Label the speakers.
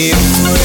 Speaker 1: you